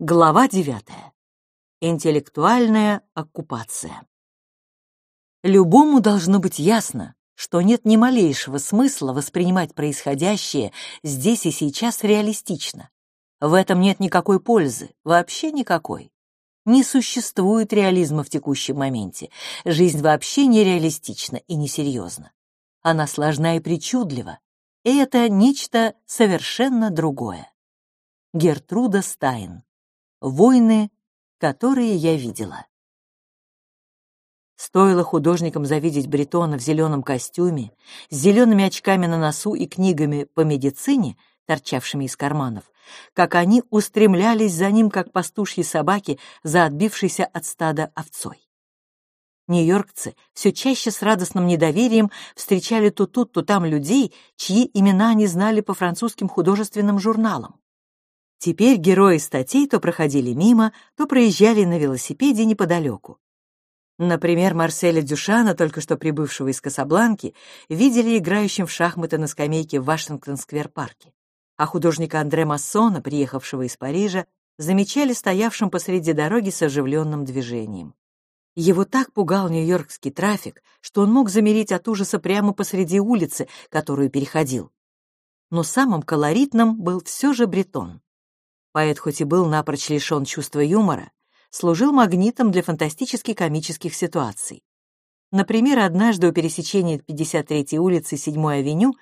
Глава 9. Интеллектуальная оккупация. Любому должно быть ясно, что нет ни малейшего смысла воспринимать происходящее здесь и сейчас реалистично. В этом нет никакой пользы, вообще никакой. Не существует реализма в текущем моменте. Жизнь вообще нереалистична и несерьезна. Она сложна и причудлива, и это нечто совершенно другое. Гертруда Стайн Войны, которые я видела. Стоило художникам завидеть Бретона в зеленом костюме, с зелеными очками на носу и книгами по медицине, торчавшими из карманов, как они устремлялись за ним, как пастушьи собаки, за отбившейся от стада овцой. Нью-йоркцы все чаще с радостным недоверием встречали то тут, то там людей, чьи имена они знали по французским художественным журналам. Теперь герои статей то проходили мимо, то проезжали на велосипеде неподалеку. Например, Марселя Дюшана, только что прибывшего из Касабланки, видели играющим в шахматы на скамейке в Вашингтон-сквер-парке, а художника Андре Массона, приехавшего из Парижа, замечали стоявшим посреди дороги с оживленным движением. Его так пугал нью-йоркский трафик, что он мог замереть от ужаса прямо посреди улицы, которую переходил. Но самым колоритным был все же Бретон. Поэт хоть и был напрочь лишен чувства юмора, служил магнитом для фантастически комических ситуаций. Например, однажды у пересечения 53-й улицы 7-й авеню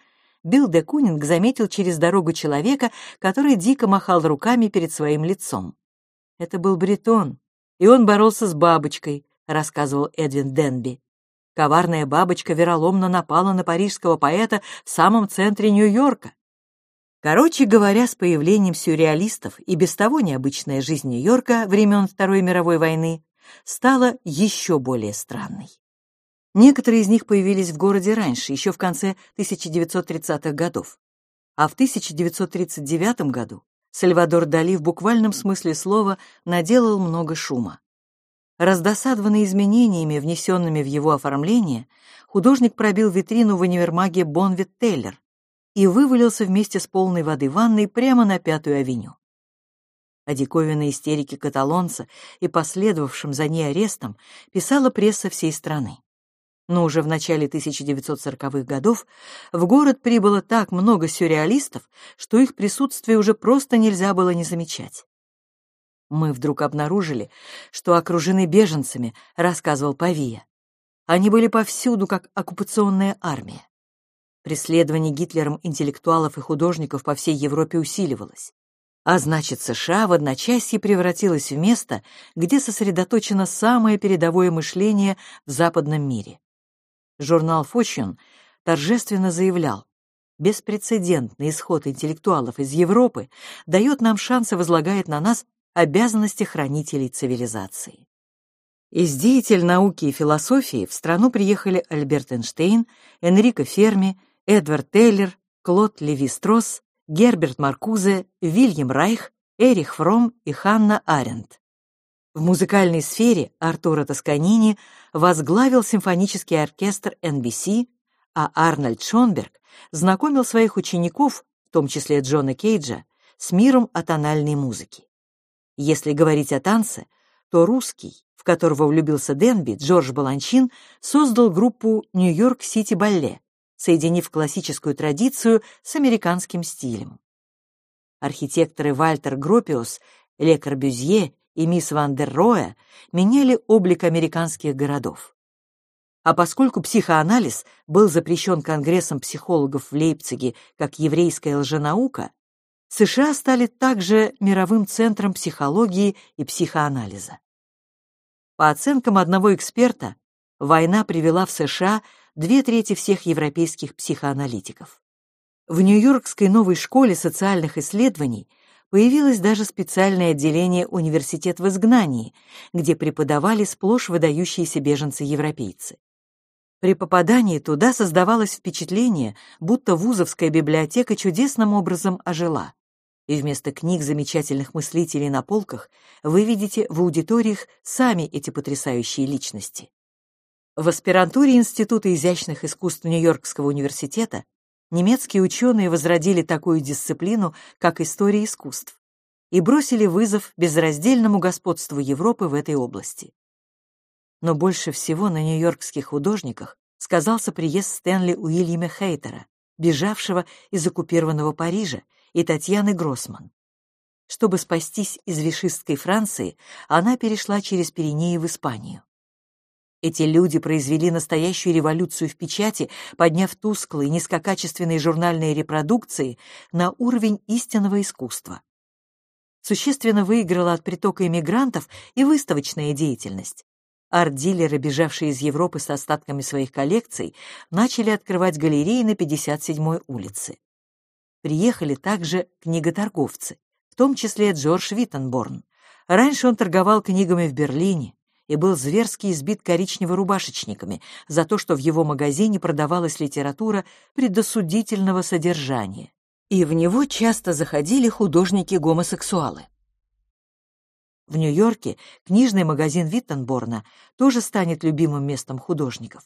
Билл де Кунинг заметил через дорогу человека, который дико махал руками перед своим лицом. Это был Бретон, и он боролся с бабочкой, рассказывал Эдвин Денби. Коварная бабочка вероломно напала на парижского поэта в самом центре Нью-Йорка. Короче говоря, с появлением сюрреалистов и без того необычная жизнь Нью-Йорка времен Второй мировой войны стала еще более странной. Некоторые из них появились в городе раньше, еще в конце 1930-х годов. А в 1939 году Сальвадор Дали в буквальном смысле слова наделал много шума. Раздосадованный изменениями, внесенными в его оформление, художник пробил витрину в универмаге Бонвит Тейлер, и вывалился вместе с полной воды ванной прямо на Пятую авеню. О диковинной истерике каталонца и последовавшем за ней арестом писала пресса всей страны. Но уже в начале 1940-х годов в город прибыло так много сюрреалистов, что их присутствие уже просто нельзя было не замечать. «Мы вдруг обнаружили, что окружены беженцами», — рассказывал Павия. «Они были повсюду, как оккупационная армия. Преследование Гитлером интеллектуалов и художников по всей Европе усиливалось. А значит, США в одночасье превратилось в место, где сосредоточено самое передовое мышление в западном мире. Журнал Fortune торжественно заявлял, беспрецедентный исход интеллектуалов из Европы дает нам шанс и возлагает на нас обязанности хранителей цивилизации. Из деятель науки и философии в страну приехали Альберт Эйнштейн, Энрико Ферми, Эдвард Тейлер, Клод Леви-Стросс, Герберт Маркузе, Вильям Райх, Эрих Фром и Ханна Аренд. В музыкальной сфере Артура Тосканини возглавил симфонический оркестр NBC, а Арнольд Шонберг знакомил своих учеников, в том числе Джона Кейджа, с миром атональной музыки. Если говорить о танце, то русский, в которого влюбился Денби, Джордж Баланчин, создал группу «Нью-Йорк-Сити Балле», соединив классическую традицию с американским стилем. Архитекторы Вальтер Гропиус, Ле Корбюзье и мисс Ван дер Роэ меняли облик американских городов. А поскольку психоанализ был запрещен Конгрессом психологов в Лейпциге как еврейская лженаука, США стали также мировым центром психологии и психоанализа. По оценкам одного эксперта, война привела в США две трети всех европейских психоаналитиков. В Нью-Йоркской новой школе социальных исследований появилось даже специальное отделение «Университет в изгнании», где преподавали сплошь выдающиеся беженцы-европейцы. При попадании туда создавалось впечатление, будто вузовская библиотека чудесным образом ожила. И вместо книг замечательных мыслителей на полках вы видите в аудиториях сами эти потрясающие личности. В аспирантуре Института изящных искусств Нью-Йоркского университета немецкие ученые возродили такую дисциплину, как история искусств. и бросили вызов безраздельному господству Европы в этой области. Но больше всего на нью-йоркских художниках сказался приезд Стэнли Уильяма Хейтера, бежавшего из оккупированного Парижа, и Татьяны Гроссман. Чтобы спастись из вишистской Франции, она перешла через Пиренеи в Испанию. Эти люди произвели настоящую революцию в печати, подняв тусклые, низкокачественные журнальные репродукции на уровень истинного искусства. Существенно выиграла от притока иммигрантов и выставочная деятельность. Арт-дилеры, бежавшие из Европы с остатками своих коллекций, начали открывать галереи на 57-й улице. Приехали также книготорговцы, в том числе Джордж Виттенборн. Раньше он торговал книгами в Берлине, и был зверски избит коричнево-рубашечниками за то, что в его магазине продавалась литература предосудительного содержания, и в него часто заходили художники-гомосексуалы. В Нью-Йорке книжный магазин Виттенборна тоже станет любимым местом художников.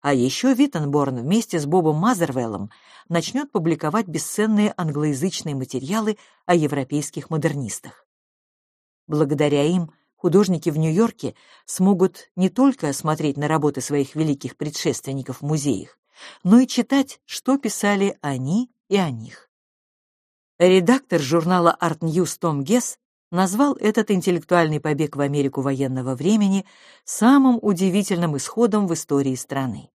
А еще Виттенборн вместе с Бобом Мазервеллом начнет публиковать бесценные англоязычные материалы о европейских модернистах. Благодаря им художники в Нью-Йорке смогут не только смотреть на работы своих великих предшественников в музеях, но и читать, что писали они и о них. Редактор журнала Art News Том Гесс назвал этот интеллектуальный побег в Америку военного времени самым удивительным исходом в истории страны.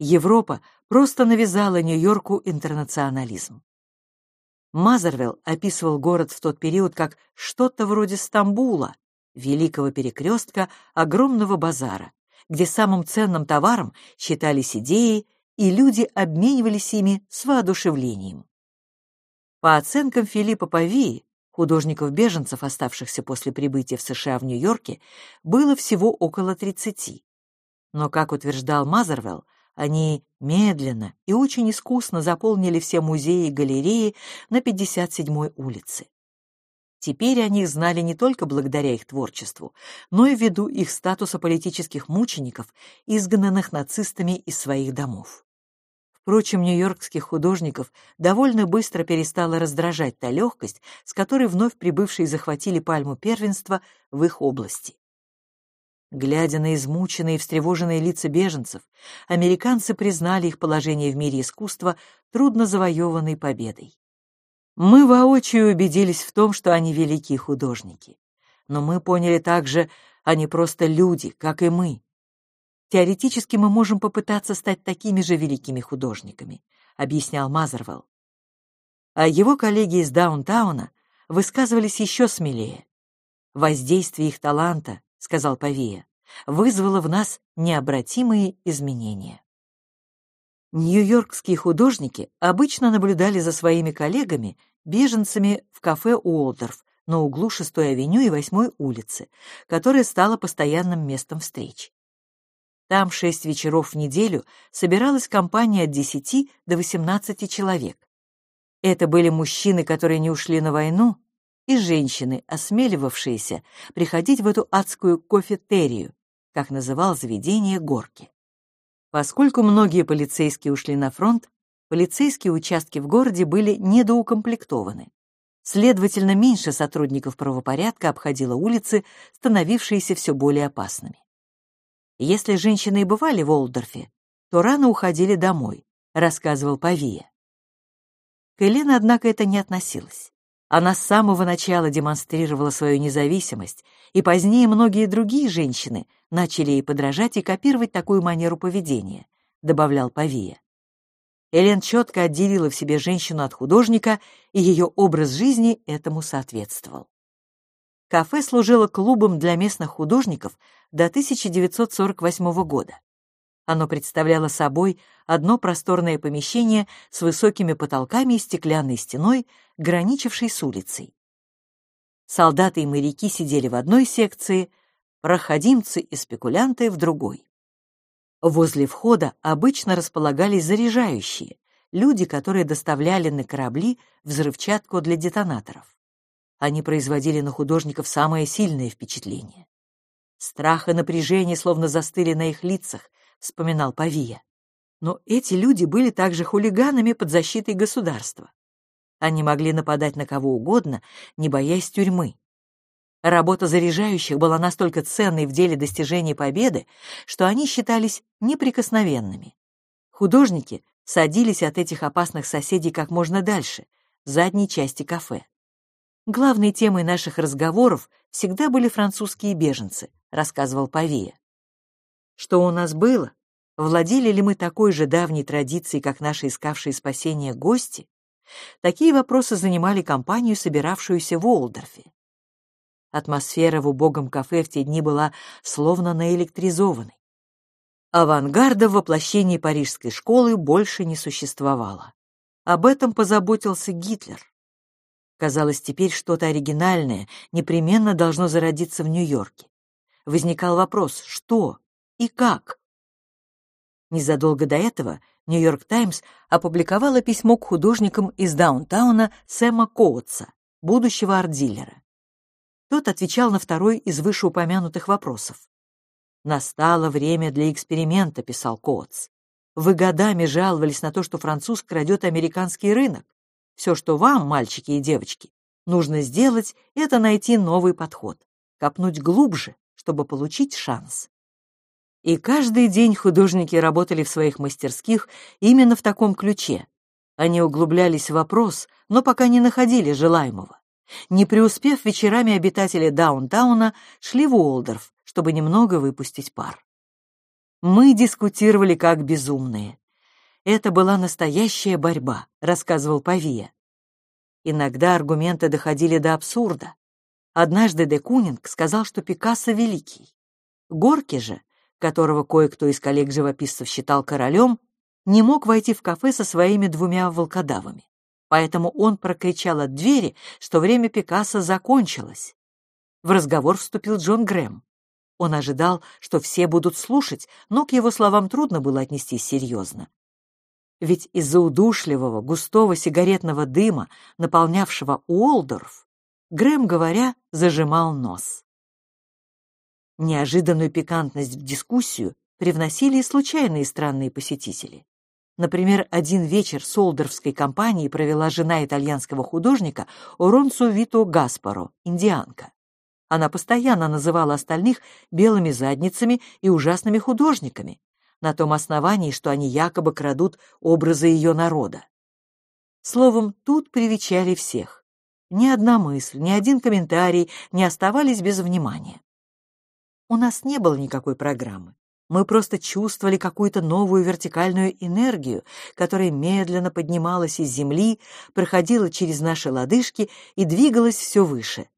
Европа просто навязала Нью-Йорку интернационализм. Мазервелл описывал город в тот период как что-то вроде Стамбула, великого перекрестка огромного базара, где самым ценным товаром считались идеи, и люди обменивались ими с воодушевлением. По оценкам Филиппа Павии, художников-беженцев, оставшихся после прибытия в США в Нью-Йорке, было всего около 30. Но, как утверждал Мазервелл, они медленно и очень искусно заполнили все музеи и галереи на 57-й улице. Теперь они знали не только благодаря их творчеству, но и ввиду их статуса политических мучеников, изгнанных нацистами из своих домов. Впрочем, нью-йоркских художников довольно быстро перестала раздражать та легкость, с которой вновь прибывшие захватили пальму первенства в их области. Глядя на измученные и встревоженные лица беженцев, американцы признали их положение в мире искусства трудно завоеванной победой. Мы воочию убедились в том, что они великие художники. Но мы поняли также, они просто люди, как и мы. Теоретически мы можем попытаться стать такими же великими художниками, объяснял Мазервелл. А его коллеги из Даунтауна высказывались еще смелее. Воздействие их таланта, сказал Павия, вызвало в нас необратимые изменения. Нью-Йоркские художники обычно наблюдали за своими коллегами, беженцами в кафе Уолдорф на углу 6-й авеню и 8-й улицы, которое стало постоянным местом встреч. Там шесть вечеров в неделю собиралась компания от 10 до 18 человек. Это были мужчины, которые не ушли на войну, и женщины, осмеливавшиеся приходить в эту адскую кофетерию, как называл заведение Горки. Поскольку многие полицейские ушли на фронт, полицейские участки в городе были недоукомплектованы. Следовательно, меньше сотрудников правопорядка обходило улицы, становившиеся все более опасными. Если женщины и бывали в Олдорфе, то рано уходили домой, рассказывал Павия. К однако, это не относилось. Она с самого начала демонстрировала свою независимость, и позднее многие другие женщины начали ей подражать и копировать такую манеру поведения, добавлял Павия. Элен четко отделила в себе женщину от художника, и ее образ жизни этому соответствовал. Кафе служило клубом для местных художников до 1948 года. Оно представляло собой одно просторное помещение с высокими потолками и стеклянной стеной, граничившей с улицей. Солдаты и моряки сидели в одной секции, проходимцы и спекулянты в другой. Возле входа обычно располагались заряжающие, люди, которые доставляли на корабли взрывчатку для детонаторов. Они производили на художников самое сильное впечатление. Страх и напряжение словно застыли на их лицах, вспоминал Павия. Но эти люди были также хулиганами под защитой государства. Они могли нападать на кого угодно, не боясь тюрьмы. Работа заряжающих была настолько ценной в деле достижения победы, что они считались неприкосновенными. Художники садились от этих опасных соседей как можно дальше, в задней части кафе. Главной темой наших разговоров всегда были французские беженцы, рассказывал Павия. Что у нас было? Владели ли мы такой же давней традицией, как наши искавшие спасения гости? Такие вопросы занимали компанию, собиравшуюся в Уолдорфе. Атмосфера в убогом кафе в те дни была словно наэлектризованной. Авангарда в воплощении парижской школы больше не существовало. Об этом позаботился Гитлер. Казалось, теперь что-то оригинальное непременно должно зародиться в Нью-Йорке. Возникал вопрос, что и как? Незадолго до этого Нью-Йорк Таймс опубликовала письмо к художникам из даунтауна Сэма Коутса, будущего арт-дилера. Тот отвечал на второй из вышеупомянутых вопросов. «Настало время для эксперимента», — писал Коутс. «Вы годами жаловались на то, что француз крадет американский рынок. Все, что вам, мальчики и девочки, нужно сделать, это найти новый подход, копнуть глубже, чтобы получить шанс. И каждый день художники работали в своих мастерских именно в таком ключе. Они углублялись в вопрос, но пока не находили желаемого. Не преуспев, вечерами обитатели даунтауна шли в Уолдорф, чтобы немного выпустить пар. Мы дискутировали как безумные. Это была настоящая борьба, рассказывал Павия. Иногда аргументы доходили до абсурда. Однажды де Кунинг сказал, что Пикассо великий. Горки же которого кое-кто из коллег-живописцев считал королем, не мог войти в кафе со своими двумя волкодавами. Поэтому он прокричал от двери, что время Пикассо закончилось. В разговор вступил Джон Грэм. Он ожидал, что все будут слушать, но к его словам трудно было отнестись серьезно. Ведь из-за удушливого, густого сигаретного дыма, наполнявшего Уолдорф, Грэм, говоря, зажимал нос. Неожиданную пикантность в дискуссию привносили и случайные странные посетители. Например, один вечер солдерской компании провела жена итальянского художника Оронцо Вито Гаспаро, индианка. Она постоянно называла остальных белыми задницами и ужасными художниками, на том основании, что они якобы крадут образы ее народа. Словом, тут привечали всех. Ни одна мысль, ни один комментарий не оставались без внимания. У нас не было никакой программы. Мы просто чувствовали какую-то новую вертикальную энергию, которая медленно поднималась из земли, проходила через наши лодыжки и двигалась все выше.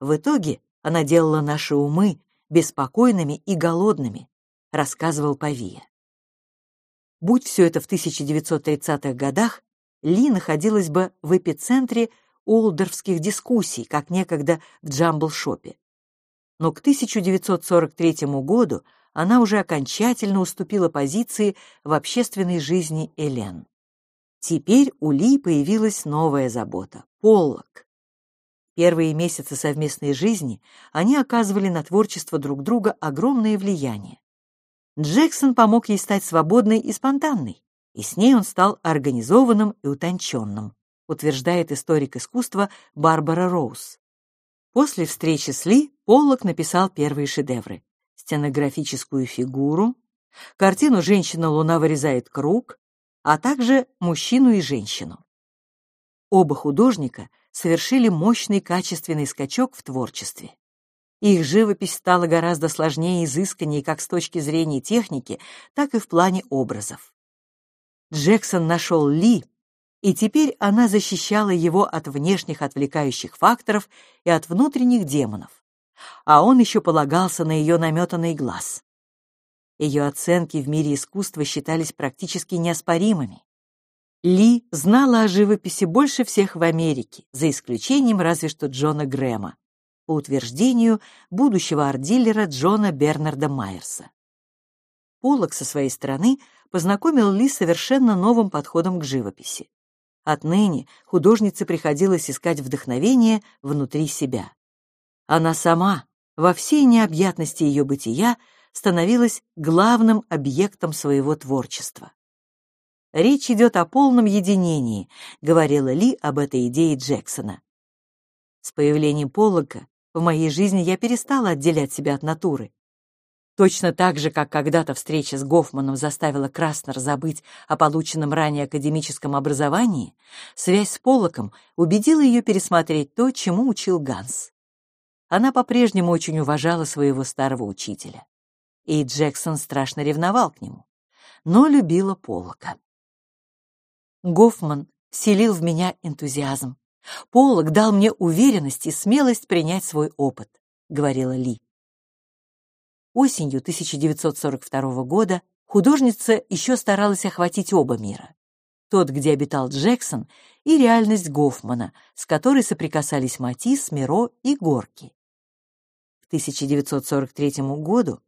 В итоге она делала наши умы беспокойными и голодными, рассказывал Павия. Будь все это в 1930-х годах, Ли находилась бы в эпицентре олдорфских дискуссий, как некогда в Джамбл-шопе но к 1943 году она уже окончательно уступила позиции в общественной жизни Элен. Теперь у Ли появилась новая забота — Поллок. Первые месяцы совместной жизни они оказывали на творчество друг друга огромное влияние. Джексон помог ей стать свободной и спонтанной, и с ней он стал организованным и утонченным, утверждает историк искусства Барбара Роуз. После встречи с Ли Поллок написал первые шедевры: стенографическую фигуру, картину «Женщина-луна вырезает круг», а также «Мужчину и женщину». Оба художника совершили мощный качественный скачок в творчестве. Их живопись стала гораздо сложнее и изысканнее как с точки зрения техники, так и в плане образов. Джексон нашел Ли и теперь она защищала его от внешних отвлекающих факторов и от внутренних демонов. А он еще полагался на ее наметанный глаз. Ее оценки в мире искусства считались практически неоспоримыми. Ли знала о живописи больше всех в Америке, за исключением разве что Джона Грэма, по утверждению будущего арт-дилера Джона Бернарда Майерса. Поллок со своей стороны познакомил Ли с совершенно новым подходом к живописи. Отныне художнице приходилось искать вдохновение внутри себя. Она сама, во всей необъятности ее бытия, становилась главным объектом своего творчества. Речь идет о полном единении, говорила Ли об этой идее Джексона. С появлением Поллока в моей жизни я перестала отделять себя от натуры. Точно так же, как когда-то встреча с Гофманом заставила Краснер забыть о полученном ранее академическом образовании, связь с Поллоком убедила ее пересмотреть то, чему учил Ганс. Она по-прежнему очень уважала своего старого учителя. И Джексон страшно ревновал к нему, но любила Поллока. Гофман вселил в меня энтузиазм. Поллок дал мне уверенность и смелость принять свой опыт, говорила Ли. Осенью 1942 года художница еще старалась охватить оба мира. Тот, где обитал Джексон, и реальность Гофмана, с которой соприкасались Матисс, Миро и Горки. К 1943 году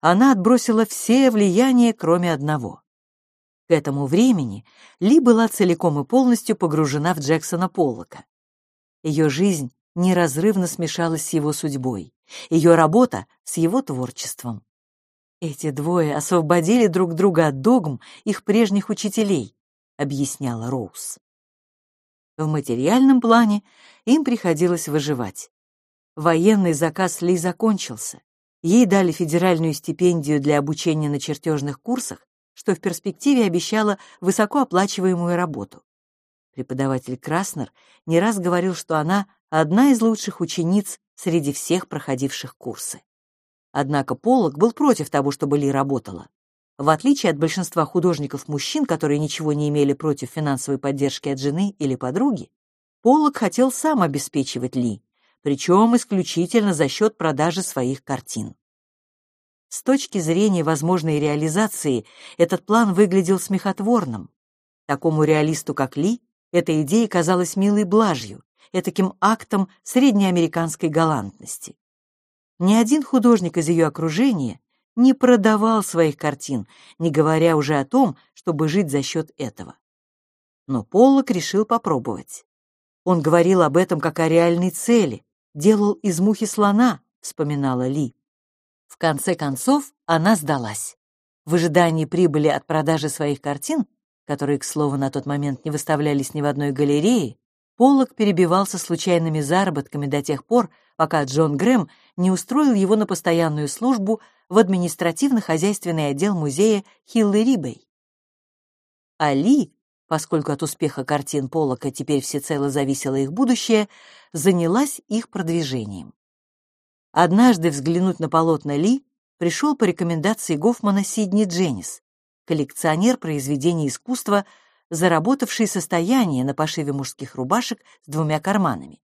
она отбросила все влияния, кроме одного. К этому времени Ли была целиком и полностью погружена в Джексона Поллока. Ее жизнь неразрывно смешалась с его судьбой, ее работа с его творчеством. Эти двое освободили друг друга от догм их прежних учителей, объясняла Роуз. В материальном плане им приходилось выживать. Военный заказ Ли закончился. Ей дали федеральную стипендию для обучения на чертежных курсах, что в перспективе обещало высокооплачиваемую работу. Преподаватель Краснер не раз говорил, что она одна из лучших учениц среди всех проходивших курсы. Однако Поллок был против того, чтобы Ли работала. В отличие от большинства художников-мужчин, которые ничего не имели против финансовой поддержки от жены или подруги, Поллок хотел сам обеспечивать Ли, причем исключительно за счет продажи своих картин. С точки зрения возможной реализации этот план выглядел смехотворным. Такому реалисту, как Ли, эта идея казалась милой блажью, этаким актом среднеамериканской галантности. Ни один художник из ее окружения не продавал своих картин, не говоря уже о том, чтобы жить за счет этого. Но Поллок решил попробовать. Он говорил об этом как о реальной цели, делал из мухи слона, вспоминала Ли. В конце концов, она сдалась. В ожидании прибыли от продажи своих картин, которые, к слову, на тот момент не выставлялись ни в одной галерее, Поллок перебивался случайными заработками до тех пор, пока Джон Грэм не устроил его на постоянную службу в административно-хозяйственный отдел музея Хиллы Рибей. Али, поскольку от успеха картин Поллока теперь всецело зависело их будущее, занялась их продвижением. Однажды взглянуть на полотна Ли пришел по рекомендации Гофмана Сидни Дженнис, коллекционер произведений искусства, заработавший состояние на пошиве мужских рубашек с двумя карманами.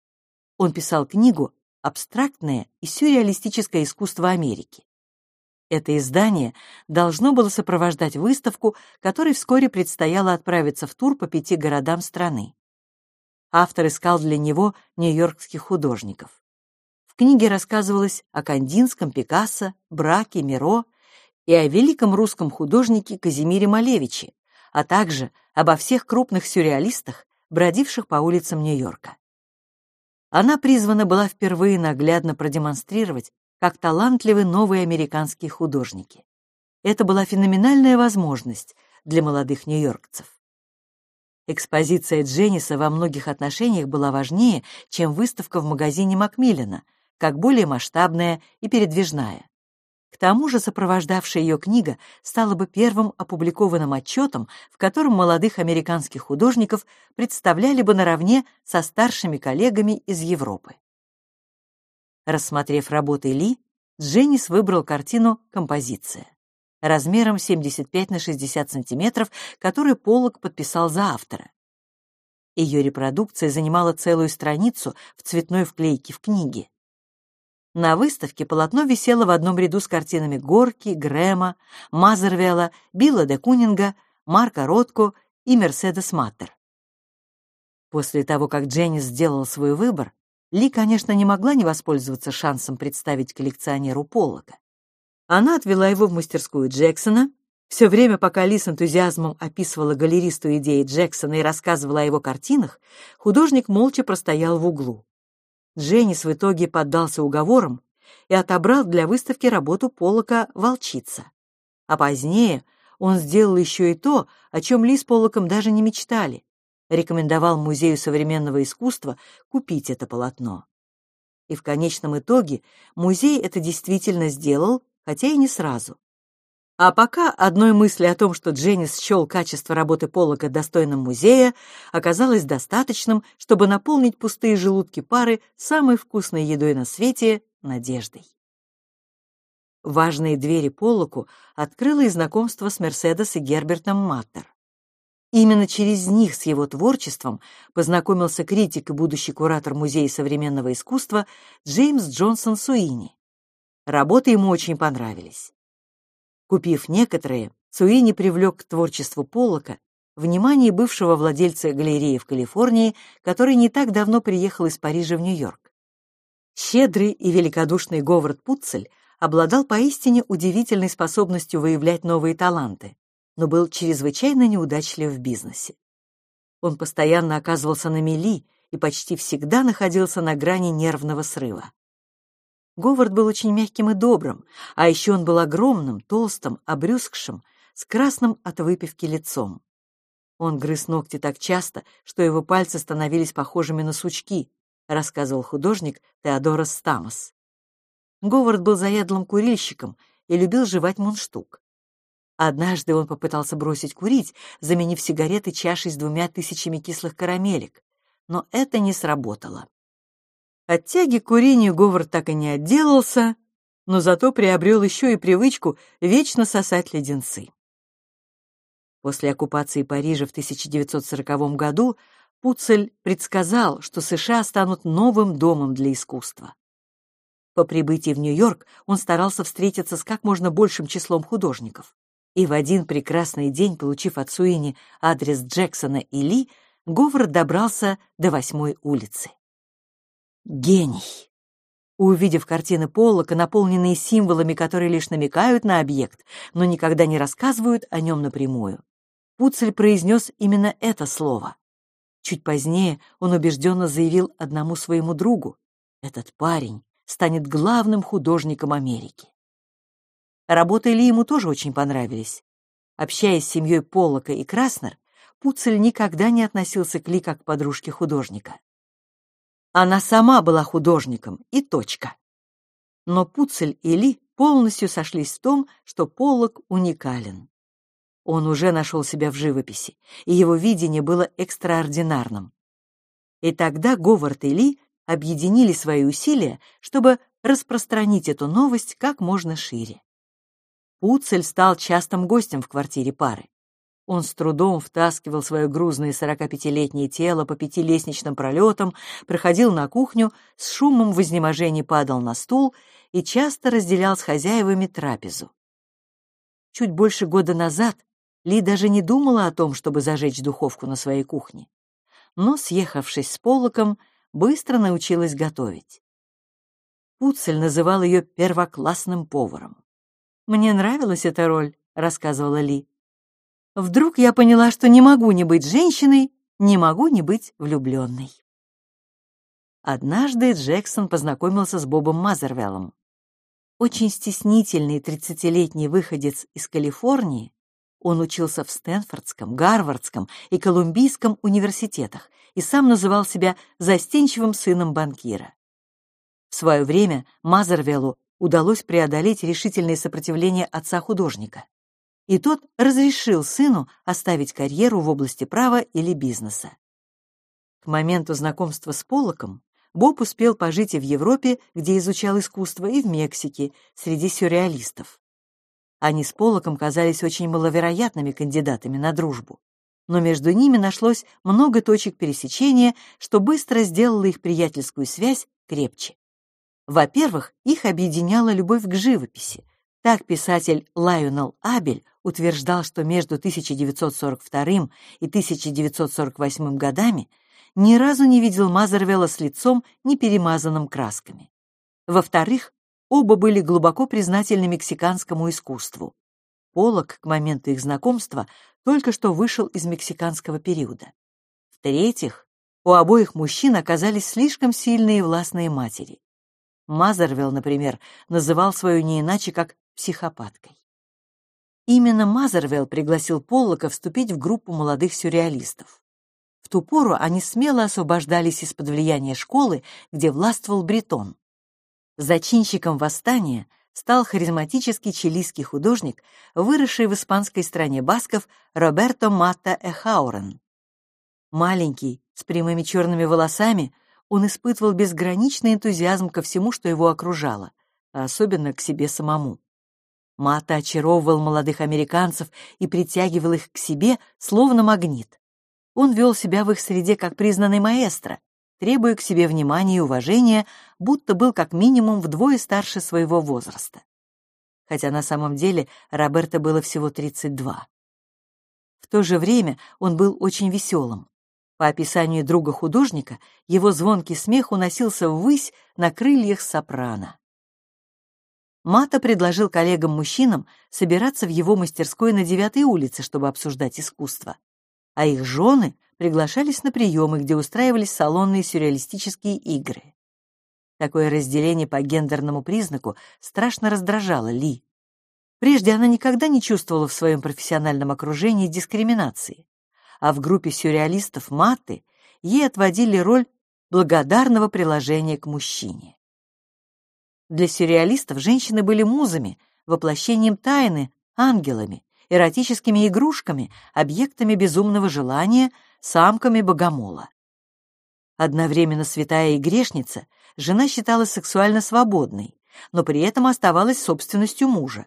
Он писал книгу «Абстрактное и сюрреалистическое искусство Америки». Это издание должно было сопровождать выставку, которой вскоре предстояло отправиться в тур по пяти городам страны. Автор искал для него нью-йоркских художников книге рассказывалось о Кандинском, Пикассо, Браке, Миро и о великом русском художнике Казимире Малевиче, а также обо всех крупных сюрреалистах, бродивших по улицам Нью-Йорка. Она призвана была впервые наглядно продемонстрировать, как талантливы новые американские художники. Это была феноменальная возможность для молодых нью-йоркцев. Экспозиция Дженниса во многих отношениях была важнее, чем выставка в магазине Макмиллена — как более масштабная и передвижная. К тому же сопровождавшая ее книга стала бы первым опубликованным отчетом, в котором молодых американских художников представляли бы наравне со старшими коллегами из Европы. Рассмотрев работы Ли, Дженнис выбрал картину «Композиция» размером 75 на 60 сантиметров, которую Поллок подписал за автора. Ее репродукция занимала целую страницу в цветной вклейке в книге. На выставке полотно висело в одном ряду с картинами Горки, Грэма, Мазервелла, Билла де Кунинга, Марка Ротко и Мерседес Маттер. После того, как Дженнис сделал свой выбор, Ли, конечно, не могла не воспользоваться шансом представить коллекционеру Поллока. Она отвела его в мастерскую Джексона. Все время, пока Ли с энтузиазмом описывала галеристу идеи Джексона и рассказывала о его картинах, художник молча простоял в углу. Дженнис в итоге поддался уговорам и отобрал для выставки работу Полока «Волчица». А позднее Он сделал еще и то, о чем Ли с Поллоком даже не мечтали. Рекомендовал Музею современного искусства купить это полотно. И в конечном итоге музей это действительно сделал, хотя и не сразу. А пока одной мысли о том, что Дженнис счел качество работы Поллока достойным музея, оказалось достаточным, чтобы наполнить пустые желудки пары самой вкусной едой на свете — надеждой. Важные двери Поллоку открыло и знакомство с Мерседес и Гербертом Маттер. Именно через них с его творчеством познакомился критик и будущий куратор Музея современного искусства Джеймс Джонсон Суини. Работы ему очень понравились. Купив некоторые, Суини привлек к творчеству Поллока внимание бывшего владельца галереи в Калифорнии, который не так давно приехал из Парижа в Нью-Йорк. Щедрый и великодушный Говард Пуцель обладал поистине удивительной способностью выявлять новые таланты, но был чрезвычайно неудачлив в бизнесе. Он постоянно оказывался на мели и почти всегда находился на грани нервного срыва. Говард был очень мягким и добрым, а еще он был огромным, толстым, обрюзгшим, с красным от выпивки лицом. Он грыз ногти так часто, что его пальцы становились похожими на сучки, рассказывал художник Теодорос Стамос. Говард был заядлым курильщиком и любил жевать мундштук. Однажды он попытался бросить курить, заменив сигареты чашей с двумя тысячами кислых карамелек, но это не сработало. От тяги к курению Говард так и не отделался, но зато приобрел еще и привычку вечно сосать леденцы. После оккупации Парижа в 1940 году Пуцель предсказал, что США станут новым домом для искусства. По прибытии в Нью-Йорк он старался встретиться с как можно большим числом художников. И в один прекрасный день, получив от Суини адрес Джексона и Ли, Говард добрался до восьмой улицы. Гений! Увидев картины Поллока, наполненные символами, которые лишь намекают на объект, но никогда не рассказывают о нем напрямую, Пуцель произнес именно это слово. Чуть позднее он убежденно заявил одному своему другу, «Этот парень станет главным художником Америки. Работы Ли ему тоже очень понравились. Общаясь с семьей Поллока и Краснер, Пуцель никогда не относился к Ли как к подружке художника. Она сама была художником, и точка. Но Пуцель и Ли полностью сошлись в том, что Поллок уникален. Он уже нашел себя в живописи, и его видение было экстраординарным. И тогда Говард и Ли объединили свои усилия, чтобы распространить эту новость как можно шире. Пуцель стал частым гостем в квартире пары. Он с трудом втаскивал свое грузное 45-летнее тело по пяти лестничным пролетам, проходил на кухню, с шумом в падал на стул и часто разделял с хозяевами трапезу. Чуть больше года назад Ли даже не думала о том, чтобы зажечь духовку на своей кухне. Но, съехавшись с Полоком, быстро научилась готовить. Пуцель называл ее первоклассным поваром. «Мне нравилась эта роль», — рассказывала Ли. «Вдруг я поняла, что не могу не быть женщиной, не могу не быть влюбленной». Однажды Джексон познакомился с Бобом Мазервеллом. Очень стеснительный тридцатилетний выходец из Калифорнии, он учился в Стэнфордском, Гарвардском и Колумбийском университетах и сам называл себя застенчивым сыном банкира. В свое время Мазервеллу удалось преодолеть решительное сопротивление отца-художника. И тот разрешил сыну оставить карьеру в области права или бизнеса. К моменту знакомства с Полоком Боб успел пожить и в Европе, где изучал искусство, и в Мексике, среди сюрреалистов. Они с Полоком казались очень маловероятными кандидатами на дружбу. Но между ними нашлось много точек пересечения, что быстро сделало их приятельскую связь крепче. Во-первых, их объединяла любовь к живописи. Так писатель Лайонел Абель утверждал, что между 1942 и 1948 годами ни разу не видел Мазервелла с лицом, не перемазанным красками. Во-вторых, Оба были глубоко признательны мексиканскому искусству. Полок к моменту их знакомства только что вышел из мексиканского периода. В-третьих, у обоих мужчин оказались слишком сильные и властные матери. Мазервилл, например, называл свою не иначе как психопаткой. Именно Мазервелл пригласил Поллока вступить в группу молодых сюрреалистов. В ту пору они смело освобождались из-под влияния школы, где властвовал Бретон. Зачинщиком восстания стал харизматический чилийский художник, выросший в испанской стране басков Роберто Матта Эхаурен. Маленький, с прямыми черными волосами, он испытывал безграничный энтузиазм ко всему, что его окружало, а особенно к себе самому. Мата очаровывал молодых американцев и притягивал их к себе, словно магнит. Он вел себя в их среде как признанный маэстро, требуя к себе внимания и уважения, будто был как минимум вдвое старше своего возраста. Хотя на самом деле Роберто было всего 32. В то же время он был очень веселым. По описанию друга художника, его звонкий смех уносился ввысь на крыльях сопрано. Мата предложил коллегам-мужчинам собираться в его мастерской на девятой улице, чтобы обсуждать искусство, а их жены приглашались на приемы, где устраивались салонные сюрреалистические игры. Такое разделение по гендерному признаку страшно раздражало Ли. Прежде она никогда не чувствовала в своем профессиональном окружении дискриминации, а в группе сюрреалистов Маты ей отводили роль благодарного приложения к мужчине. Для сюрреалистов женщины были музами, воплощением тайны, ангелами, эротическими игрушками, объектами безумного желания, самками богомола. Одновременно святая и грешница, жена считалась сексуально свободной, но при этом оставалась собственностью мужа.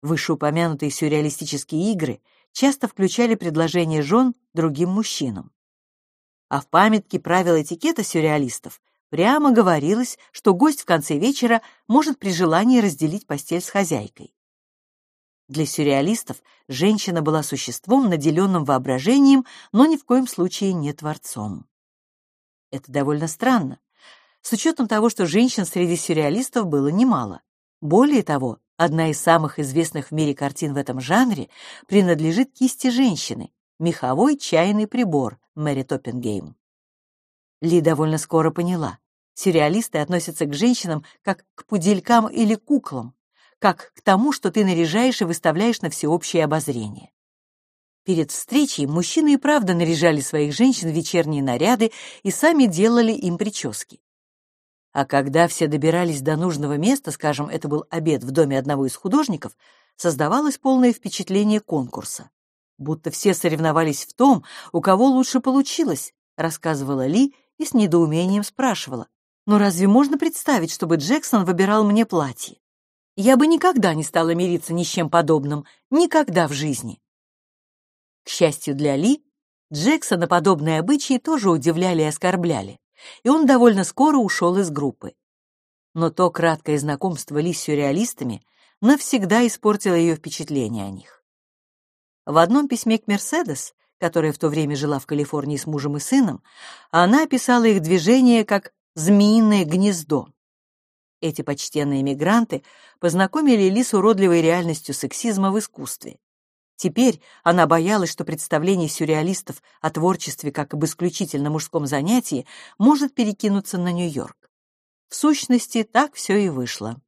Вышеупомянутые сюрреалистические игры часто включали предложения жен другим мужчинам. А в памятке правил этикета сюрреалистов прямо говорилось, что гость в конце вечера может при желании разделить постель с хозяйкой. Для сюрреалистов женщина была существом, наделенным воображением, но ни в коем случае не творцом. Это довольно странно, с учетом того, что женщин среди сюрреалистов было немало. Более того, одна из самых известных в мире картин в этом жанре принадлежит кисти женщины — меховой чайный прибор Мэри Топпингейм. Ли довольно скоро поняла, сюрреалисты относятся к женщинам как к пуделькам или куклам, как к тому, что ты наряжаешь и выставляешь на всеобщее обозрение. Перед встречей мужчины и правда наряжали своих женщин в вечерние наряды и сами делали им прически. А когда все добирались до нужного места, скажем, это был обед в доме одного из художников, создавалось полное впечатление конкурса. Будто все соревновались в том, у кого лучше получилось, рассказывала Ли и с недоумением спрашивала. Но разве можно представить, чтобы Джексон выбирал мне платье? Я бы никогда не стала мириться ни с чем подобным, никогда в жизни. К счастью для Ли, Джексона подобные обычаи тоже удивляли и оскорбляли, и он довольно скоро ушел из группы. Но то краткое знакомство Ли с сюрреалистами навсегда испортило ее впечатление о них. В одном письме к Мерседес, которая в то время жила в Калифорнии с мужем и сыном, она описала их движение как «змеиное гнездо». Эти почтенные мигранты познакомили Ли с уродливой реальностью сексизма в искусстве. Теперь она боялась, что представление сюрреалистов о творчестве как об исключительно мужском занятии может перекинуться на Нью-Йорк. В сущности, так все и вышло.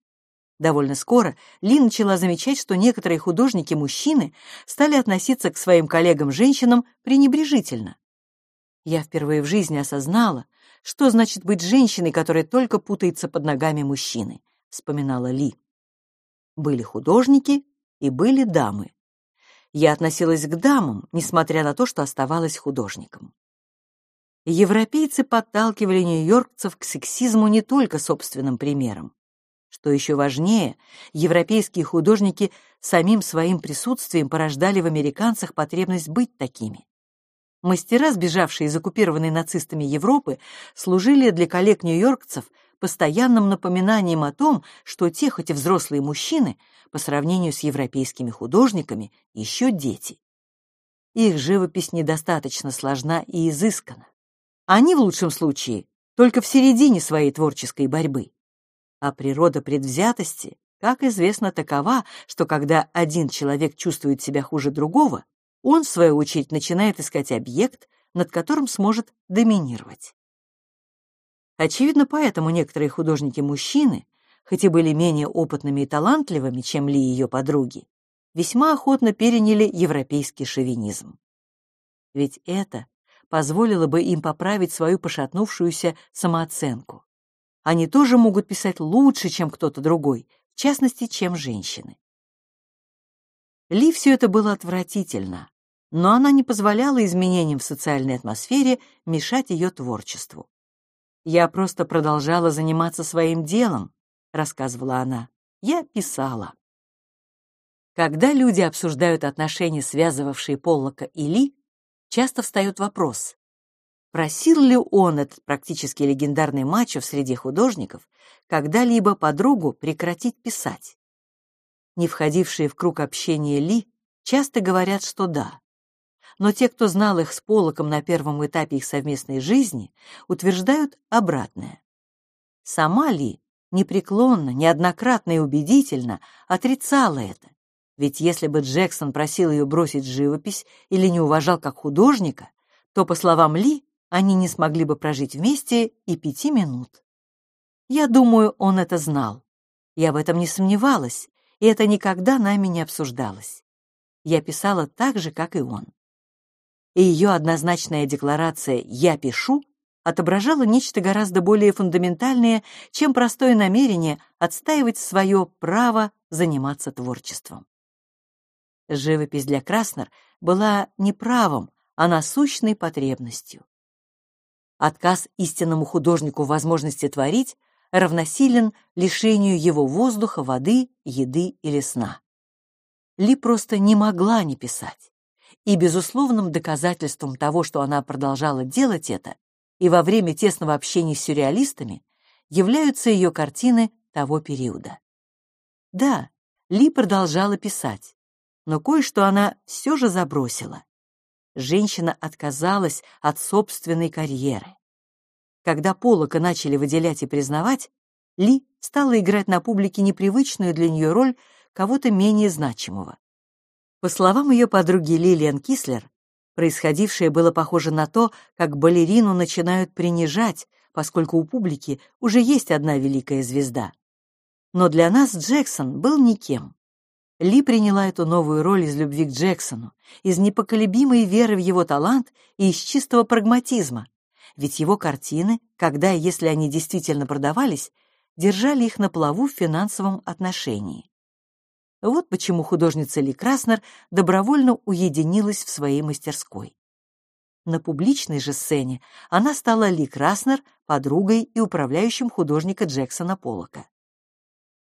Довольно скоро Ли начала замечать, что некоторые художники-мужчины стали относиться к своим коллегам-женщинам пренебрежительно. Я впервые в жизни осознала, что значит быть женщиной, которая только путается под ногами мужчины, вспоминала Ли. Были художники и были дамы. Я относилась к дамам, несмотря на то, что оставалась художником. Европейцы подталкивали нью-йоркцев к сексизму не только собственным примером. Что еще важнее, европейские художники самим своим присутствием порождали в американцах потребность быть такими. Мастера, сбежавшие из оккупированной нацистами Европы, служили для коллег нью-йоркцев постоянным напоминанием о том, что те, хоть и взрослые мужчины, по сравнению с европейскими художниками, еще дети. Их живопись недостаточно сложна и изыскана. Они, в лучшем случае, только в середине своей творческой борьбы. А природа предвзятости, как известно, такова, что когда один человек чувствует себя хуже другого, он, в свою очередь, начинает искать объект, над которым сможет доминировать. Очевидно, поэтому некоторые художники-мужчины, хоть и были менее опытными и талантливыми, чем Ли и ее подруги, весьма охотно переняли европейский шовинизм. Ведь это позволило бы им поправить свою пошатнувшуюся самооценку. Они тоже могут писать лучше, чем кто-то другой, в частности, чем женщины. Ли все это было отвратительно, но она не позволяла изменениям в социальной атмосфере мешать ее творчеству. «Я просто продолжала заниматься своим делом», — рассказывала она. «Я писала». Когда люди обсуждают отношения, связывавшие Поллока и Ли, часто встает вопрос, просил ли он, этот практически легендарный мачо среди художников, когда-либо подругу прекратить писать? Не входившие в круг общения Ли часто говорят, что да. Но те, кто знал их с Полоком на первом этапе их совместной жизни, утверждают обратное. Сама Ли непреклонно, неоднократно и убедительно отрицала это. Ведь если бы Джексон просил ее бросить живопись или не уважал как художника, то, по словам Ли, они не смогли бы прожить вместе и пяти минут. Я думаю, он это знал. Я в этом не сомневалась, и это никогда нами не обсуждалось. Я писала так же, как и он. И ее однозначная декларация «я пишу» отображала нечто гораздо более фундаментальное, чем простое намерение отстаивать свое право заниматься творчеством. Живопись для Краснер была не правом, а насущной потребностью. Отказ истинному художнику возможности творить равносилен лишению его воздуха, воды, еды или сна. Ли просто не могла не писать. И безусловным доказательством того, что она продолжала делать это, и во время тесного общения с сюрреалистами, являются ее картины того периода. Да, Ли продолжала писать, но кое-что она все же забросила. Женщина отказалась от собственной карьеры. Когда Полока начали выделять и признавать, Ли стала играть на публике непривычную для нее роль кого-то менее значимого. По словам ее подруги Лилиан Кислер, происходившее было похоже на то, как балерину начинают принижать, поскольку у публики уже есть одна великая звезда. Но для нас Джексон был никем. Ли приняла эту новую роль из любви к Джексону, из непоколебимой веры в его талант и из чистого прагматизма, ведь его картины, когда и если они действительно продавались, держали их на плаву в финансовом отношении. Вот почему художница Ли Краснер добровольно уединилась в своей мастерской. На публичной же сцене она стала Ли Краснер, подругой и управляющим художника Джексона Поллока.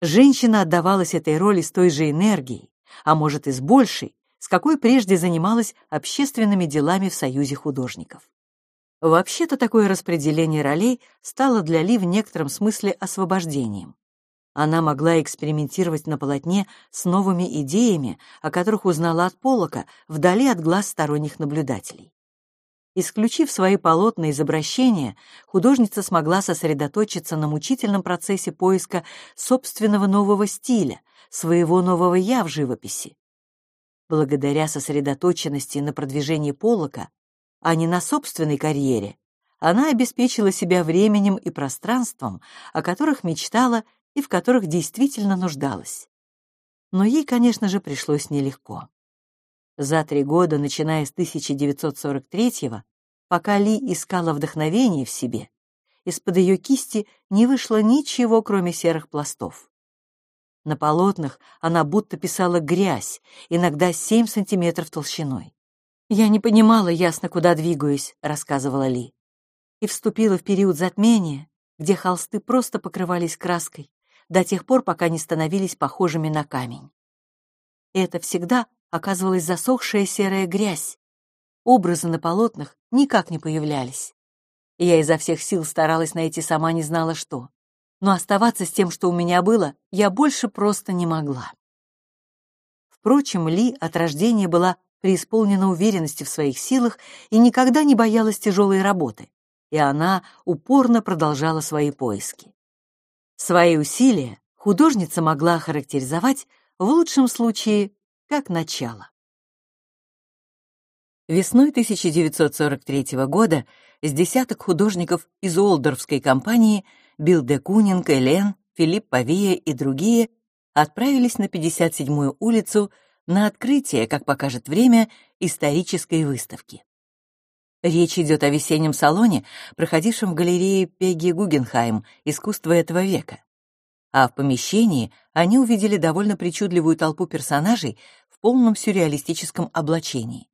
Женщина отдавалась этой роли с той же энергией, а может и с большей, с какой прежде занималась общественными делами в Союзе художников. Вообще-то такое распределение ролей стало для Ли в некотором смысле освобождением. Она могла экспериментировать на полотне с новыми идеями, о которых узнала от Полока, вдали от глаз сторонних наблюдателей. Исключив свои полотна из обращения, художница смогла сосредоточиться на мучительном процессе поиска собственного нового стиля, своего нового «я» в живописи. Благодаря сосредоточенности на продвижении Полока а не на собственной карьере, она обеспечила себя временем и пространством, о которых мечтала и в которых действительно нуждалась. Но ей, конечно же, пришлось нелегко. За три года, начиная с 1943-го, пока Ли искала вдохновение в себе, из-под ее кисти не вышло ничего, кроме серых пластов. На полотнах она будто писала грязь, иногда 7 сантиметров толщиной. «Я не понимала ясно, куда двигаюсь», — рассказывала Ли. И вступила в период затмения, где холсты просто покрывались краской, до тех пор, пока не становились похожими на камень. И это всегда оказывалась засохшая серая грязь. Образы на полотнах никак не появлялись. Я изо всех сил старалась найти сама не знала что. Но оставаться с тем, что у меня было, я больше просто не могла. Впрочем, Ли от рождения была преисполнена уверенности в своих силах и никогда не боялась тяжелой работы, и она упорно продолжала свои поиски. Свои усилия художница могла охарактеризовать в лучшем случае как начало. Весной 1943 года с десяток художников из Олдорфской компании Билл де Кунинг, Элен, Филипп Павия и другие отправились на 57-ю улицу на открытие, как покажет время, исторической выставки. Речь идет о весеннем салоне, проходившем в галерее Пегги Гугенхайм «Искусство этого века». А в помещении они увидели довольно причудливую толпу персонажей в полном сюрреалистическом облачении.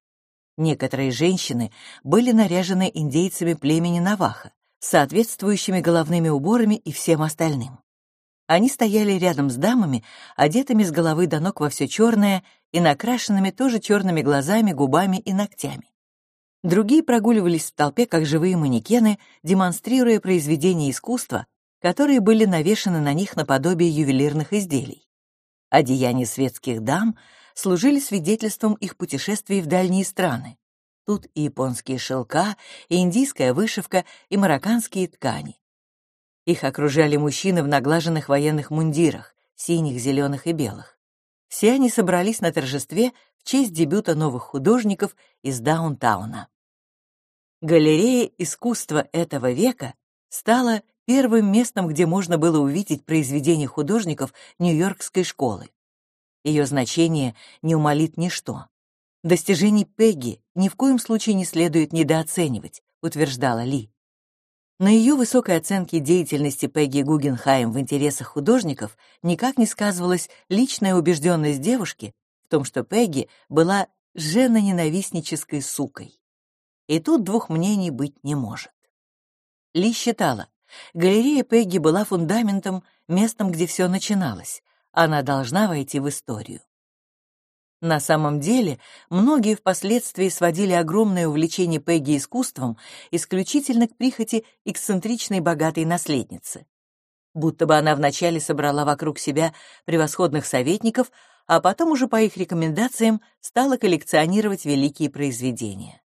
Некоторые женщины были наряжены индейцами племени Наваха, соответствующими головными уборами и всем остальным. Они стояли рядом с дамами, одетыми с головы до ног во все черное и накрашенными тоже черными глазами, губами и ногтями. Другие прогуливались в толпе, как живые манекены, демонстрируя произведения искусства, которые были навешаны на них наподобие ювелирных изделий. Одеяния светских дам служили свидетельством их путешествий в дальние страны. Тут и японские шелка, и индийская вышивка, и марокканские ткани. Их окружали мужчины в наглаженных военных мундирах, синих, зеленых и белых. Все они собрались на торжестве в честь дебюта новых художников из Даунтауна. Галерея искусства этого века стала первым местом, где можно было увидеть произведения художников Нью-Йоркской школы. Ее значение не умолит ничто. Достижений Пегги ни в коем случае не следует недооценивать, утверждала Ли. На ее высокой оценке деятельности Пегги Гугенхайм в интересах художников никак не сказывалась личная убежденность девушки в том, что Пегги была женоненавистнической сукой. И тут двух мнений быть не может. Ли считала, галерея Пегги была фундаментом, местом, где все начиналось. Она должна войти в историю. На самом деле, многие впоследствии сводили огромное увлечение Пегги искусством исключительно к прихоти эксцентричной богатой наследницы. Будто бы она вначале собрала вокруг себя превосходных советников, а потом уже по их рекомендациям стала коллекционировать великие произведения.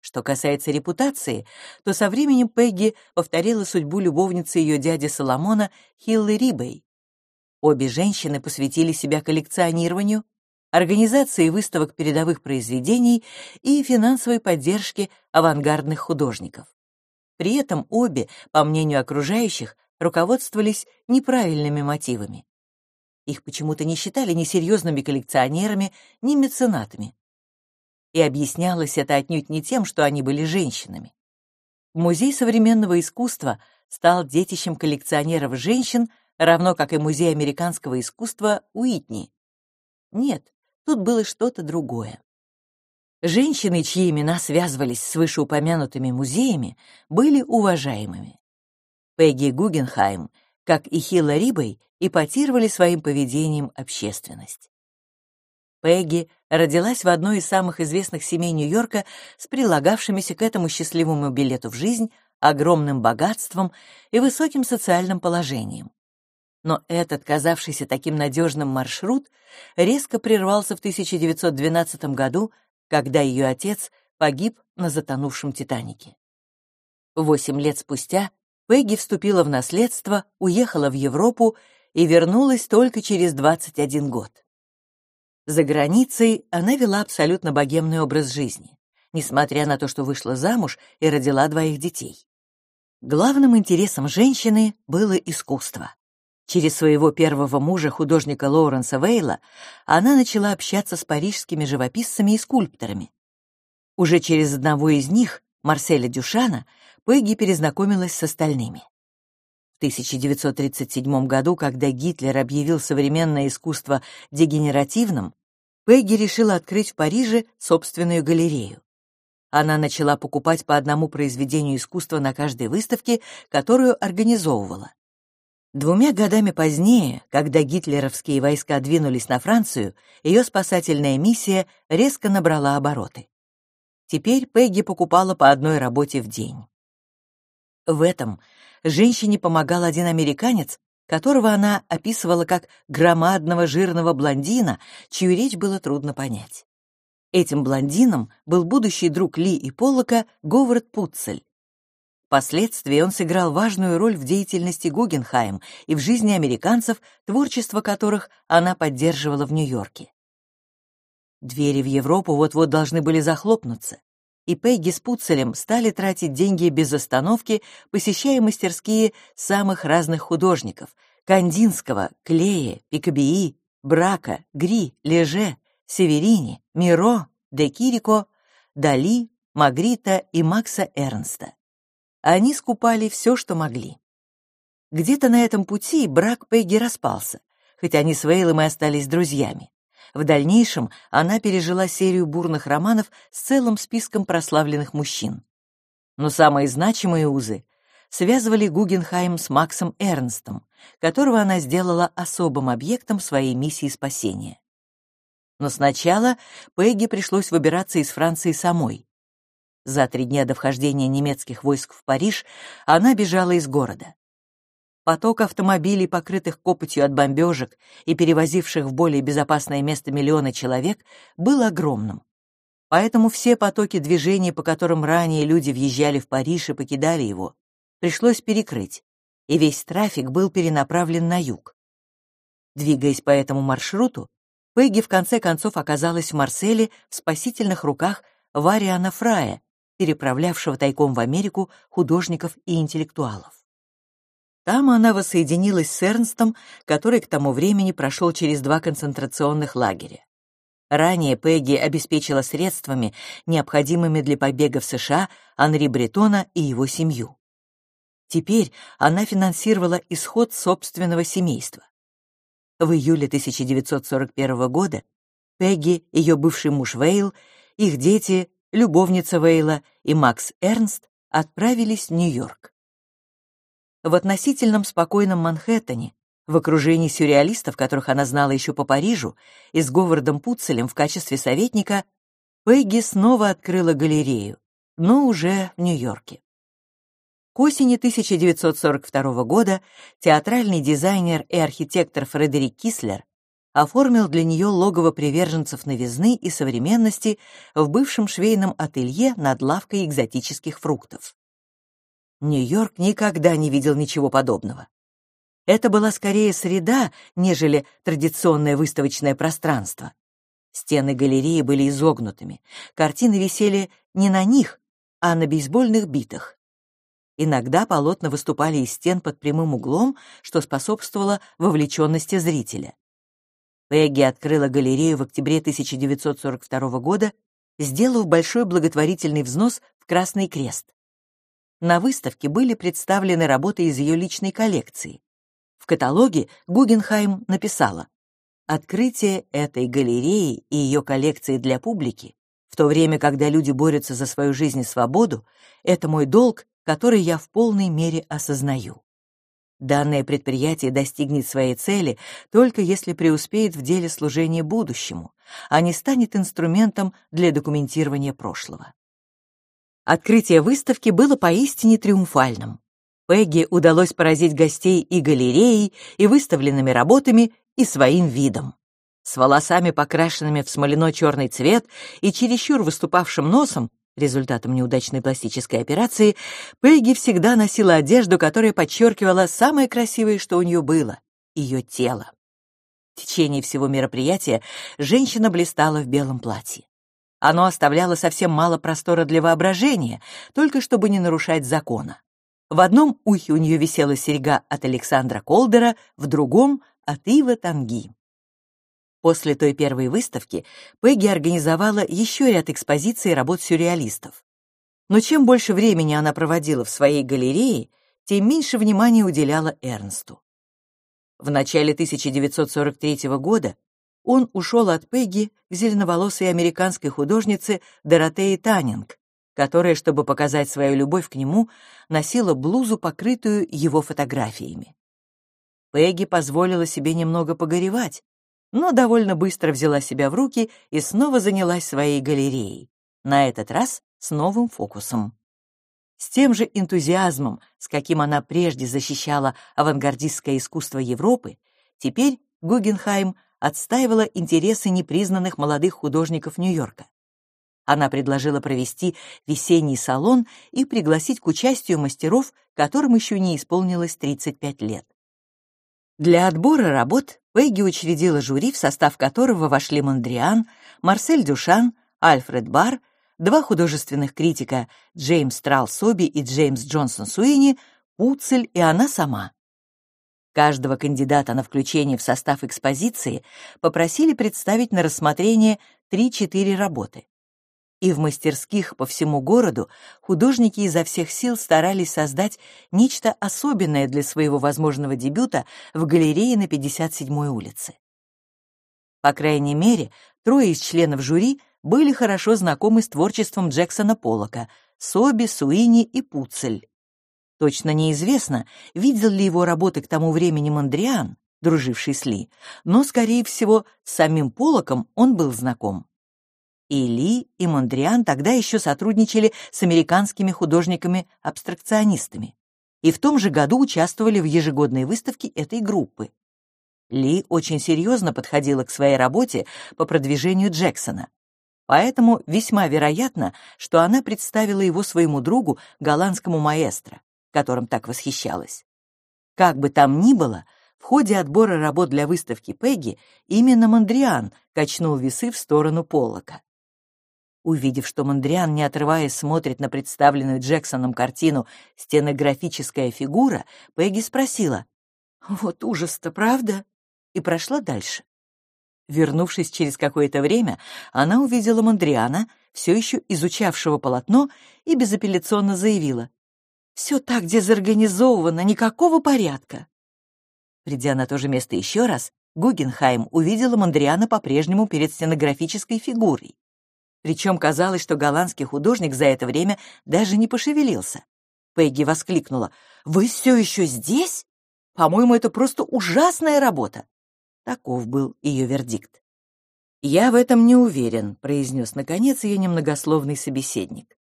Что касается репутации, то со временем Пегги повторила судьбу любовницы ее дяди Соломона Хиллы Рибей. Обе женщины посвятили себя коллекционированию, организации выставок передовых произведений и финансовой поддержке авангардных художников. При этом обе, по мнению окружающих, руководствовались неправильными мотивами. Их почему-то не считали ни серьезными коллекционерами, ни меценатами. И объяснялось это отнюдь не тем, что они были женщинами. Музей современного искусства стал детищем коллекционеров женщин, равно как и Музей американского искусства Уитни. Нет, Тут было что-то другое. Женщины, чьи имена связывались с вышеупомянутыми музеями, были уважаемыми. Пегги Гугенхайм, как и Хилла Рибой, ипотировали своим поведением общественность. Пегги родилась в одной из самых известных семей Нью-Йорка с прилагавшимися к этому счастливому билету в жизнь огромным богатством и высоким социальным положением. Но этот, казавшийся таким надежным маршрут, резко прервался в 1912 году, когда ее отец погиб на затонувшем «Титанике». Восемь лет спустя Пегги вступила в наследство, уехала в Европу и вернулась только через 21 год. За границей она вела абсолютно богемный образ жизни, несмотря на то, что вышла замуж и родила двоих детей. Главным интересом женщины было искусство. Через своего первого мужа, художника Лоуренса Вейла, она начала общаться с парижскими живописцами и скульпторами. Уже через одного из них, Марселя Дюшана, Пегги перезнакомилась с остальными. В 1937 году, когда Гитлер объявил современное искусство дегенеративным, Пегги решила открыть в Париже собственную галерею. Она начала покупать по одному произведению искусства на каждой выставке, которую организовывала. Двумя годами позднее, когда гитлеровские войска двинулись на Францию, ее спасательная миссия резко набрала обороты. Теперь Пегги покупала по одной работе в день. В этом женщине помогал один американец, которого она описывала как громадного жирного блондина, чью речь было трудно понять. Этим блондином был будущий друг Ли и Поллока Говард Пуцель, Впоследствии он сыграл важную роль в деятельности Гугенхайм и в жизни американцев, творчество которых она поддерживала в Нью-Йорке. Двери в Европу вот-вот должны были захлопнуться, и Пегги с Пуцелем стали тратить деньги без остановки, посещая мастерские самых разных художников — Кандинского, Клея, Пикабии, Брака, Гри, Леже, Северини, Миро, Де Кирико, Дали, Магрита и Макса Эрнста. Они скупали все, что могли. Где-то на этом пути брак Пегги распался, хоть они с Вейлом и остались друзьями. В дальнейшем она пережила серию бурных романов с целым списком прославленных мужчин. Но самые значимые узы связывали Гугенхайм с Максом Эрнстом, которого она сделала особым объектом своей миссии спасения. Но сначала Пегги пришлось выбираться из Франции самой. За три дня до вхождения немецких войск в Париж она бежала из города. Поток автомобилей, покрытых копотью от бомбежек и перевозивших в более безопасное место миллионы человек, был огромным. Поэтому все потоки движения, по которым ранее люди въезжали в Париж и покидали его, пришлось перекрыть, и весь трафик был перенаправлен на юг. Двигаясь по этому маршруту, Пегги в конце концов оказалась в Марселе в спасительных руках Вариана Фрая, переправлявшего тайком в Америку художников и интеллектуалов. Там она воссоединилась с Эрнстом, который к тому времени прошел через два концентрационных лагеря. Ранее Пегги обеспечила средствами, необходимыми для побега в США, Анри Бретона и его семью. Теперь она финансировала исход собственного семейства. В июле 1941 года Пегги, ее бывший муж Вейл, их дети, любовница Вейла и Макс Эрнст отправились в Нью-Йорк. В относительном спокойном Манхэттене, в окружении сюрреалистов, которых она знала еще по Парижу, и с Говардом Пуцелем в качестве советника, Пегги снова открыла галерею, но уже в Нью-Йорке. К осени 1942 года театральный дизайнер и архитектор Фредерик Кислер оформил для нее логово приверженцев новизны и современности в бывшем швейном ателье над лавкой экзотических фруктов. Нью-Йорк никогда не видел ничего подобного. Это была скорее среда, нежели традиционное выставочное пространство. Стены галереи были изогнутыми, картины висели не на них, а на бейсбольных битах. Иногда полотна выступали из стен под прямым углом, что способствовало вовлеченности зрителя. Пегги открыла галерею в октябре 1942 года, сделав большой благотворительный взнос в Красный Крест. На выставке были представлены работы из ее личной коллекции. В каталоге Гугенхайм написала «Открытие этой галереи и ее коллекции для публики, в то время, когда люди борются за свою жизнь и свободу, это мой долг, который я в полной мере осознаю. Данное предприятие достигнет своей цели только если преуспеет в деле служения будущему, а не станет инструментом для документирования прошлого. Открытие выставки было поистине триумфальным. Пегги удалось поразить гостей и галереей, и выставленными работами, и своим видом. С волосами, покрашенными в смоляно-черный цвет и чересчур выступавшим носом, результатом неудачной пластической операции, Пегги всегда носила одежду, которая подчеркивала самое красивое, что у нее было — ее тело. В течение всего мероприятия женщина блистала в белом платье. Оно оставляло совсем мало простора для воображения, только чтобы не нарушать закона. В одном ухе у нее висела серьга от Александра Колдера, в другом — от Ива Танги. После той первой выставки Пегги организовала еще ряд экспозиций работ сюрреалистов. Но чем больше времени она проводила в своей галерее, тем меньше внимания уделяла Эрнсту. В начале 1943 года он ушел от Пегги к зеленоволосой американской художнице Доротее Таннинг, которая, чтобы показать свою любовь к нему, носила блузу, покрытую его фотографиями. Пегги позволила себе немного погоревать, но довольно быстро взяла себя в руки и снова занялась своей галереей, на этот раз с новым фокусом. С тем же энтузиазмом, с каким она прежде защищала авангардистское искусство Европы, теперь Гугенхайм отстаивала интересы непризнанных молодых художников Нью-Йорка. Она предложила провести весенний салон и пригласить к участию мастеров, которым еще не исполнилось 35 лет. Для отбора работ Пегги учредила жюри, в состав которого вошли Мондриан, Марсель Дюшан, Альфред Бар, два художественных критика Джеймс Трал Соби и Джеймс Джонсон Суини, Пуцель и она сама. Каждого кандидата на включение в состав экспозиции попросили представить на рассмотрение 3-4 работы. И в мастерских по всему городу художники изо всех сил старались создать нечто особенное для своего возможного дебюта в галерее на 57-й улице. По крайней мере, трое из членов жюри были хорошо знакомы с творчеством Джексона Поллока, Соби, Суини и Пуцель. Точно неизвестно, видел ли его работы к тому времени Мондриан, друживший с Ли, но, скорее всего, с самим Поллоком он был знаком. И Ли, и Мондриан тогда еще сотрудничали с американскими художниками-абстракционистами и в том же году участвовали в ежегодной выставке этой группы. Ли очень серьезно подходила к своей работе по продвижению Джексона. Поэтому весьма вероятно, что она представила его своему другу, голландскому маэстро, которым так восхищалась. Как бы там ни было, в ходе отбора работ для выставки Пегги именно Мондриан качнул весы в сторону Поллока. Увидев, что Мондриан, не отрываясь, смотрит на представленную Джексоном картину «Стенографическая фигура», Пегги спросила, «Вот ужас-то, правда?» и прошла дальше. Вернувшись через какое-то время, она увидела Мондриана, все еще изучавшего полотно, и безапелляционно заявила. «Все так дезорганизовано, никакого порядка». Придя на то же место еще раз, Гугенхайм увидела Мондриана по-прежнему перед стенографической фигурой. Причем казалось, что голландский художник за это время даже не пошевелился. Пегги воскликнула. «Вы все еще здесь? По-моему, это просто ужасная работа. Таков был ее вердикт. «Я в этом не уверен», — произнес, наконец, ее немногословный собеседник.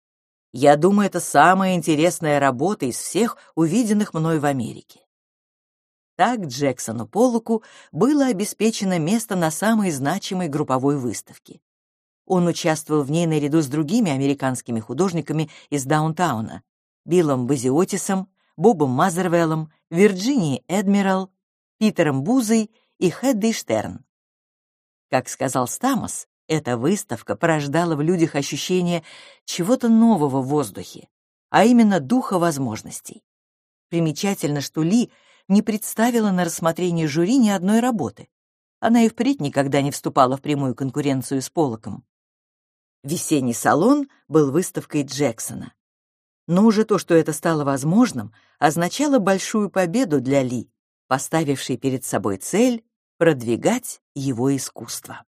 «Я думаю, это самая интересная работа из всех, увиденных мной в Америке». Так Джексону Поллоку было обеспечено место на самой значимой групповой выставке. Он участвовал в ней наряду с другими американскими художниками из даунтауна — Биллом Базиотисом, Бобом Мазервеллом, Вирджинией Эдмирал, Питером Бузой и Хэдди Штерн. Как сказал Стамос, эта выставка порождала в людях ощущение чего-то нового в воздухе, а именно духа возможностей. Примечательно, что Ли не представила на рассмотрение жюри ни одной работы. Она и впредь никогда не вступала в прямую конкуренцию с Полоком. Весенний салон был выставкой Джексона. Но уже то, что это стало возможным, означало большую победу для Ли, поставившей перед собой цель продвигать его искусство.